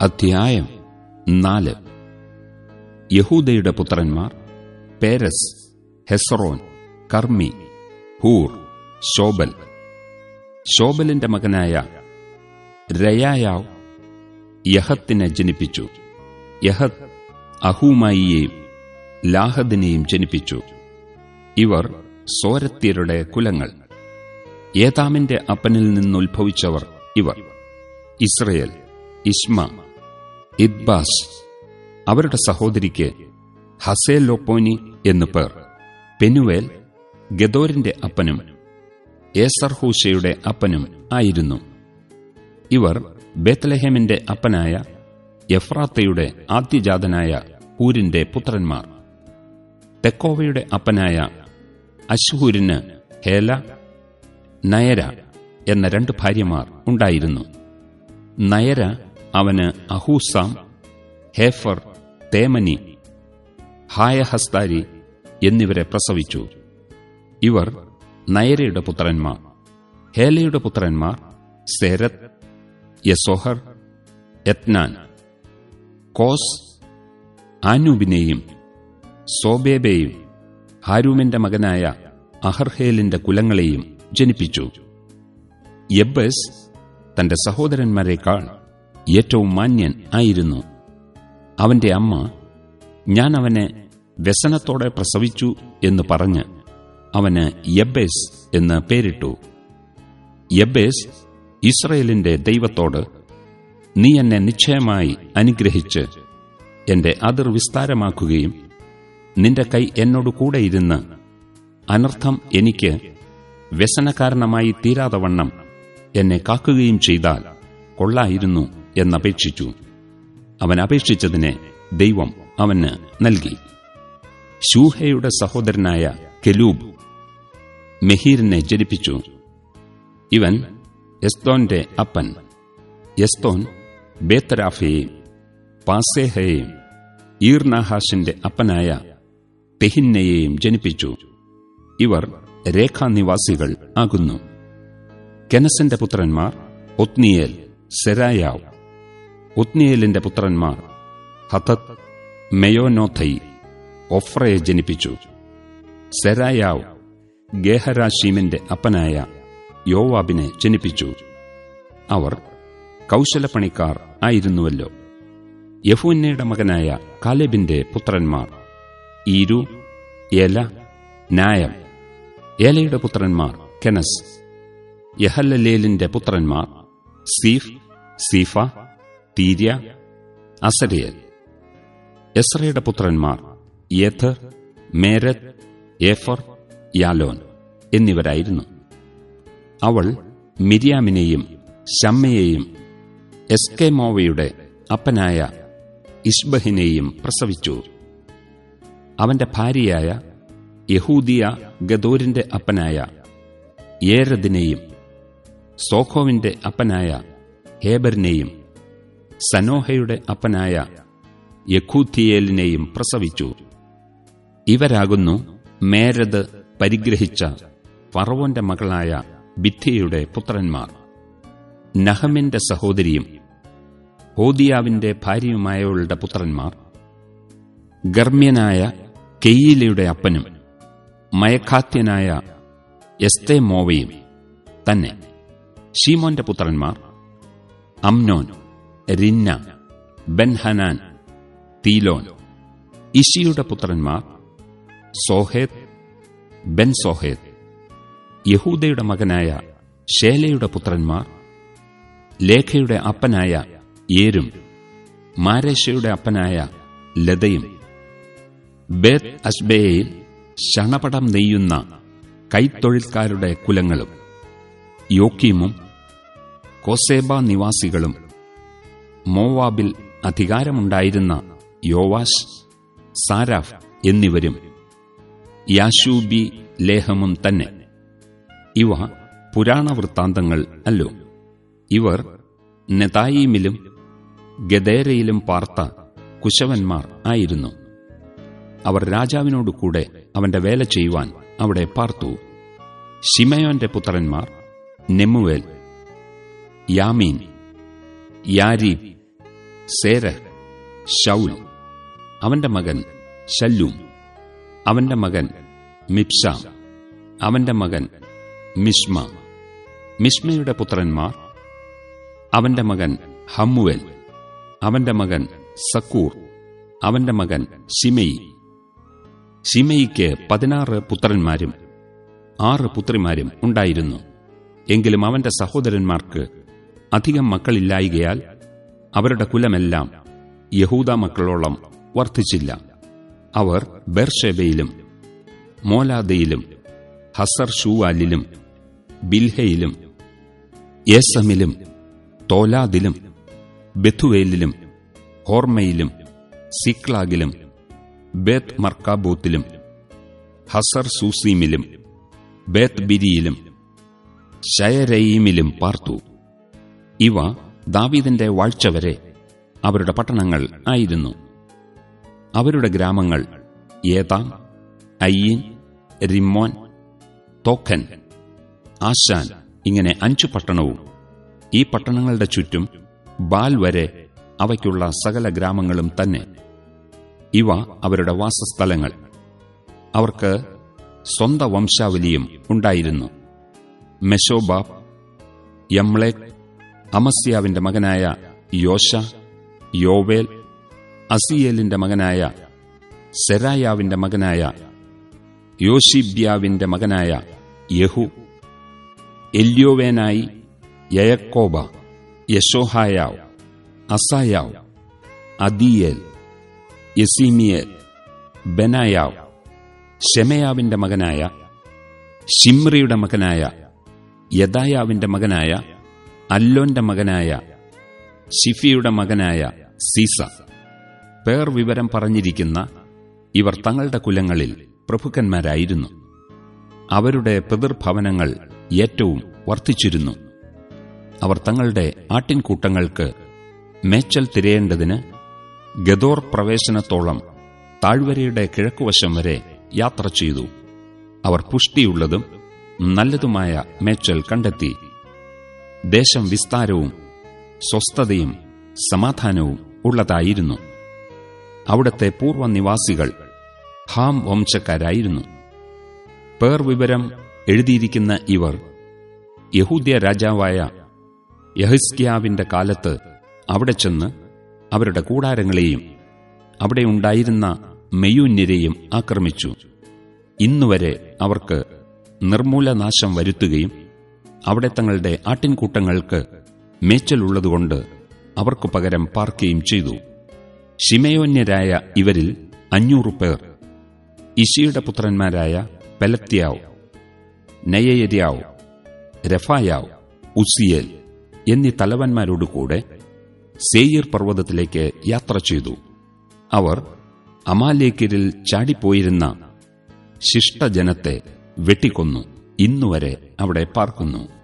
അധ്യായം നാല്. യഹൂദയുടെ പുത്രന്മാർ പേരസ് ഹെസറോൻ കർമ്മി ഹൂർ ശോബൽ. ശോബലിന്റെ മകനായ രയായാവ് യഹത്തിനെ ജനിപ്പിച്ചു. യഹത്ത് അഹൂമായിയെയും ലാഹദിനെയും ജനിപ്പിച്ചു. ഇവർ സോരത്യരുടെ കുലങ്ങൾ. ഏതാമിന്റെ അപ്പനിൽ നിന്നുത്ഭവിച്ചവർ ഇവർ. ഇസ്രയേൽ ഇസ്മ ഇദ്ബാസ് അവരുടെ സഹോദരിക്ക് ഹസേലോപ്പോനി എന്നു പേർ. പെനുവേൽ ഗദോരിന്റെ അപ്പനും ഏസർഹൂഷയുടെ അപ്പനും ആയിരുന്നു. ഇവർ ബേത്ലഹേമിന്റെ അപ്പനായ എഫ്രാത്തയുടെ ആദ്യജാതനായ ഹൂരിന്റെ പുത്രന്മാർ. തെക്കോവയുടെ അപ്പനായ അശ്ഹൂരിന് ഹേല നയര എന്ന രണ്ട് ഭാര്യമാർ ഉണ്ടായിരുന്നു. നയര അവന് അഹൂസാം ഹേഫർ തേമനി ഹായഹസ്താരി എന്നിവരെ പ്രസവിച്ചു. ഇവർ നയരയുടെ പുത്രന്മാർ. ഹേലയുടെ പുത്രന്മാർ സേരത് യസോഹർ എത്നാൻ കോസ് ആനൂബിനെയും സോബേബെയും ഹാരൂമിന്റെ മകനായ അഹർഹേലിന്റെ കുലങ്ങളെയും ജനിപ്പിച്ചു. യബ്ബസ് തന്റെ സഹോദരന്മാരെക്കാൾ ഏറ്റവും മാന്യൻ ആയിരുന്നു. അവന്റെ അമ്മ ഞാൻ അവനെ വ്യസനത്തോടെ പ്രസവിച്ചു എന്ന് പറഞ്ഞ് അവന് യബേസ് എന്ന് പേരിട്ടു. യബേസ് ഇസ്രയേലിന്റെ ദൈവത്തോട് നീ എന്നെ നിശ്ചയമായി അനുഗ്രഹിച്ച് എന്റെ അതിർ വിസ്താരമാക്കുകയും നിന്റെ കൈ എന്നോട് കൂടെ ഇരുന്ന് അനർത്ഥം എനിക്ക് വ്യസനകാരണമായി തീരാതവണ്ണം എന്നെ കാക്കുകയും ചെയ്താൽ കൊള്ളായിരുന്നു. എന്നപേക്ഷിച്ചു. അവൻ അപേക്ഷിച്ചതിനെ ദൈവം അവന് നൽകി. ശൂഹയുടെ സഹോദരനായ കെലൂബ് മെഹീറിനെ ജനിപ്പിച്ചു. ഇവൻ എസ്തോന്റെ അപ്പൻ. എസ്തോൻ ബേത്തരാഫയെയും പാസേഹയെയും ഈർനാഹാഷിന്റെ അപ്പനായ തെഹിന്നയെയും ജനിപ്പിച്ചു. ഇവർ രേഖാനിവാസികൾ ആകുന്നു. കെനസിന്റെ പുത്രന്മാർ ഒത്നിയേൽ സെരായാവ് ഒത്നിയേലിന്റെ പുത്രന്മാർ. ഹത്തത് മെയോനോഥൈ ഒഫ്രയെ ജനിപ്പിച്ചു. സെരായാവ് ഗേഹരാശീമിന്റെ അപ്പനായ യോവാബിനെ ജനിപ്പിച്ചു. അവർ കൗശലപ്പണിക്കാർ ആയിരുന്നുവല്ലോ. യഫൂന്നയുടെ മകനായ കാലേബിന്റെ പുത്രന്മാർ. ഈരു ഏല നായം. ഏലയുടെ പുത്രന്മാർ കെനസ്. യഹല്ലലേലിന്റെ പുത്രന്മാർ സീഫ് സീഫ തീര്യ അസരിയൽ എസ്രയുടെ പുത്രന്മാർ യേഥർ മേരത് ഏഫർ യാലോൻ എന്നിവരായിരുന്നു. അവൾ മിരിയാമിനെയും ഷമ്മയെയും എസ്കേമോവയുടെ അപ്പനായ ഇഷ്ബഹിനെയും പ്രസവിച്ചു. അവന്റെ ഭാര്യയായ യഹൂദിയ ഗദോരിന്റെ അപ്പനായ ഏരദിനെയും സോഖോവിന്റെ അപ്പനായ ഹേബറിനെയും സനോഹയുടെ അപ്പനായ യഖൂത്തിയേലിനെയും പ്രസവിച്ചു. ഇവരാകുന്നു മേരത് പരിഗ്രഹിച്ച ഫറവോന്റെ മകളായ ബിത്തിയുടെ പുത്രന്മാർ. നഹമിന്റെ സഹോദരിയും ഹോദിയാവിന്റെ ഭാര്യയുമായവളുടെ പുത്രന്മാർ. ഗർമ്മ്യനായ കെയ്യിലയുടെ അപ്പനും മയഖാത്യനായ എസ്തേമോവയും തന്നെ. ഷീമോന്റെ പുത്രന്മാർ അംനോൻ റിന്ന ബെൻഹനാൻ തീലോൻ. ഇഷിയുടെ പുത്രന്മാർ സോഹേത് ബെൻ സോഹേത് യഹൂദയുടെ മകനായ ഷേലയുടെ പുത്രന്മാർ ലേഖയുടെ അപ്പനായ ഏരും മാരേഷയുടെ അപ്പനായ ലതയും. ബേത് അസ്ബേയിൽ ശണപടം നെയ്യുന്ന കൈത്തൊഴിൽക്കാരുടെ കുലങ്ങളും യോക്കീമും കോസേബ നിവാസികളും മോവാബിൽ അധികാരമുണ്ടായിരുന്ന യോവാഷ് സാരാഫ് എന്നിവരും യാശൂബി ലേഹമും തന്നെ. ഇവ പുരാണ വൃത്താന്തങ്ങൾ അല്ലോ. ഇവർ നെതായിമിലും ഗദേരയിലും പാർത്ത കുശവന്മാർ ആയിരുന്നു. അവർ രാജാവിനോടുകൂടെ അവന്റെ വേല ചെയ്യുവാൻ അവിടെ പാർത്തു. ഷിമയോന്റെ പുത്രന്മാർ നെമുവേൽ യാമീൻ യാരീബ് സേരഹ് ഷൗൽ അവന്റെ മകൻ ശല്ലൂം. അവന്റെ മകൻ മിപ്സാം. അവന്റെ മകൻ മിഷ്മ മിഷ്മയുടെ പുത്രന്മാർ അവന്റെ മകൻ ഹമ്മുവൽ. അവന്റെ മകൻ സക്കൂർ. അവന്റെ മകൻ ഷിമയി ഷിമയിക്ക് പതിനാറ് പുത്രന്മാരും ആറ് പുത്രിമാരും ഉണ്ടായിരുന്നു. എങ്കിലും അവന്റെ സഹോദരന്മാർക്ക് അധികം മക്കളില്ലായികയാൽ അവരുടെ കുലമെല്ലാം യഹൂദ മക്കളോളം വർദ്ധിച്ചില്ല അവർ ബെർഷെബയിലും മോലാദയിലും ഹസർ ഷൂവാലിലും ബിൽഹയിലും യേസമിലും തോലാദിലും ബെഥുവേലിലും ഹോർമയിലും സിക്ലാഗിലും ബേത്ത് മർക്കാബൂത്തിലും ഹസർ സൂസീമിലും ബേത്ത് ബിരിയിലും ശയരയീമിലും പാർത്തു. ഇവ ദാവീദിന്റെ വാഴ്ച വരെ അവരുടെ പട്ടണങ്ങൾ ആയിരുന്നു. അവരുടെ ഗ്രാമങ്ങൾ ഏതാം അയ്യൻ റിമോൻ തോക്കൻ ആശാൻ ഇങ്ങനെ അഞ്ചു പട്ടണവും ഈ പട്ടണങ്ങളുടെ ചുറ്റും ബാൽ വരെ അവയ്ക്കുള്ള സകല ഗ്രാമങ്ങളും തന്നെ. ഇവ അവരുടെ വാസസ്ഥലങ്ങൾ. അവർക്ക് സ്വന്ത വംശാവലിയും ഉണ്ടായിരുന്നു. മെഷോബാബ് യംലേക് അമസ്യാവിന്റെ മകനായ യോശ യോവേൽ അസിയേലിന്റെ മകനായ സെരായാവിന്റെ മകനായ യോഷിബ്യാവിന്റെ മകനായ യഹു എല്യോവേനായി യയക്കോബ യശോഹായാവ് അസായാവ് അദിയേൽ യസീമിയേൽ ബെനായാവ് ഷെമയാവിന്റെ മകനായ ഷിമ്രിയുടെ മകനായ യദായാവിന്റെ മകനായ അല്ലോന്റെ മകനായ ഷിഫിയുടെ മകനായ സീസ. പേർ വിവരം പറഞ്ഞിരിക്കുന്ന ഇവർ തങ്ങളുടെ കുലങ്ങളിൽ പ്രഭുക്കന്മാരായിരുന്നു. അവരുടെ പിതൃഭവനങ്ങൾ ഏറ്റവും വർദ്ധിച്ചിരുന്നു. അവർ തങ്ങളുടെ ആട്ടിൻകൂട്ടങ്ങൾക്ക് മേച്ചൽ തിരയേണ്ടതിന് ഗദോർ പ്രവേശനത്തോളം താഴ്വരയുടെ കിഴക്കുവശം വരെ യാത്ര ചെയ്തു. അവർ പുഷ്ടിയുള്ളതും നല്ലതുമായ മേച്ചൽ കണ്ടെത്തി. ദേശം വിസ്താരവും സ്വസ്ഥതയും സമാധാനവും ഉള്ളതായിരുന്നു. അവിടത്തെ പൂർവനിവാസികൾ ഹാം വംശക്കാരായിരുന്നു. പേർ വിവരം എഴുതിയിരിക്കുന്ന ഇവർ യഹൂദ്യ രാജാവായ യഹിസ്കിയാവിന്റെ കാലത്ത് അവിടെ ചെന്ന് അവരുടെ കൂടാരങ്ങളെയും അവിടെ ഉണ്ടായിരുന്ന മെയ്യൂന്യരെയും ആക്രമിച്ചു. ഇന്നുവരെ അവർക്ക് നിർമൂലനാശം വരുത്തുകയും അവിടെ തങ്ങളുടെ ആട്ടിൻകൂട്ടങ്ങൾക്ക് മേച്ചലുള്ളതുകൊണ്ട് അവർക്കു പകരം പാർക്കുകയും ചെയ്തു. ഷിമയോന്യരായ ഇവരിൽ അഞ്ഞൂറ് പേർ. ഇഷിയുടെ പുത്രന്മാരായ പെലത്യാവ് നയയര്യാവ് രഫായാവ് ഉസിയേൽ എന്നീ തലവന്മാരോടുകൂടെ സേയിർ പർവതത്തിലേക്ക് യാത്ര ചെയ്തു. അവർ അമാലേക്കരിൽ ചാടിപ്പോയിരുന്ന ശിഷ്ടജനത്തെ വെട്ടിക്കൊന്നു. ഇന്നുവരെ അവിടെ പാർക്കുന്നു.